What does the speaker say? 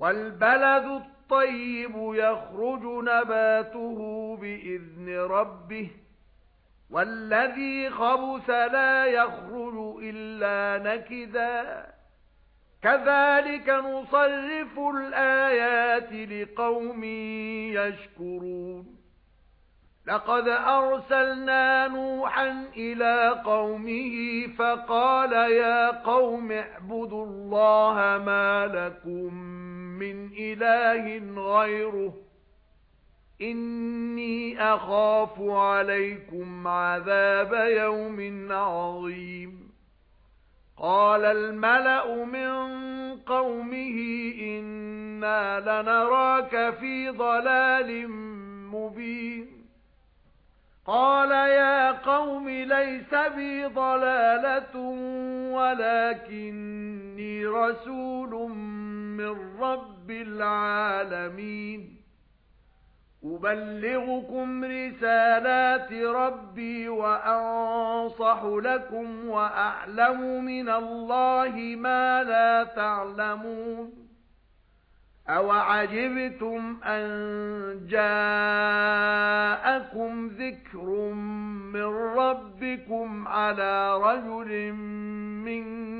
وَالْبَلَدُ الطَّيِّبُ يَخْرُجُ نَبَاتُهُ بِإِذْنِ رَبِّهِ وَالَّذِي خَبُثَ لَا يَخْرُجُ إِلَّا نَكِدًا. كَذَلِكَ نُصَرِّفُ الْآيَاتِ لِقَوْمٍ يَشْكُرُونَ. لَقَدْ أَرْسَلْنَا نُوحًا إِلَى قَوْمِهِ فَقَالَ يَا قَوْمِ اعْبُدُوا اللَّهَ مَا لَكُمْ مِنْ إِلَٰهٍ غَيْرُهُ. إِنِّي أَخَافُ عَلَيْكُمْ عَذَابَ يَوْمٍ عَظِيمٍ. قَالَ الْمَلَأُ مِنْ قَوْمِهِ إِنَّا لَنَرَاكَ فِي ضَلَالٍ مُبِينٍ. قَالَ يَا قَوْمِ لَيْسَ بِي ضَلَالَةٌ وَلَكِنِّي رَسُولٌ مِنْ رَبِّ الْعَالَمِينَ. أُبَلِّغُكُمْ رِسَالَاتِ رَبِّي وَأَنصَحُ لَكُمْ وَأَعْلَمُ مِنَ اللَّهِ مَا لَا تَعْلَمُونَ. أَوَعَجِبْتُمْ أَن جَاءَكُمْ ذِكْرٌ مِّن رَّبِّكُمْ عَلَى رَجُلٍ مِّنكُمْ؟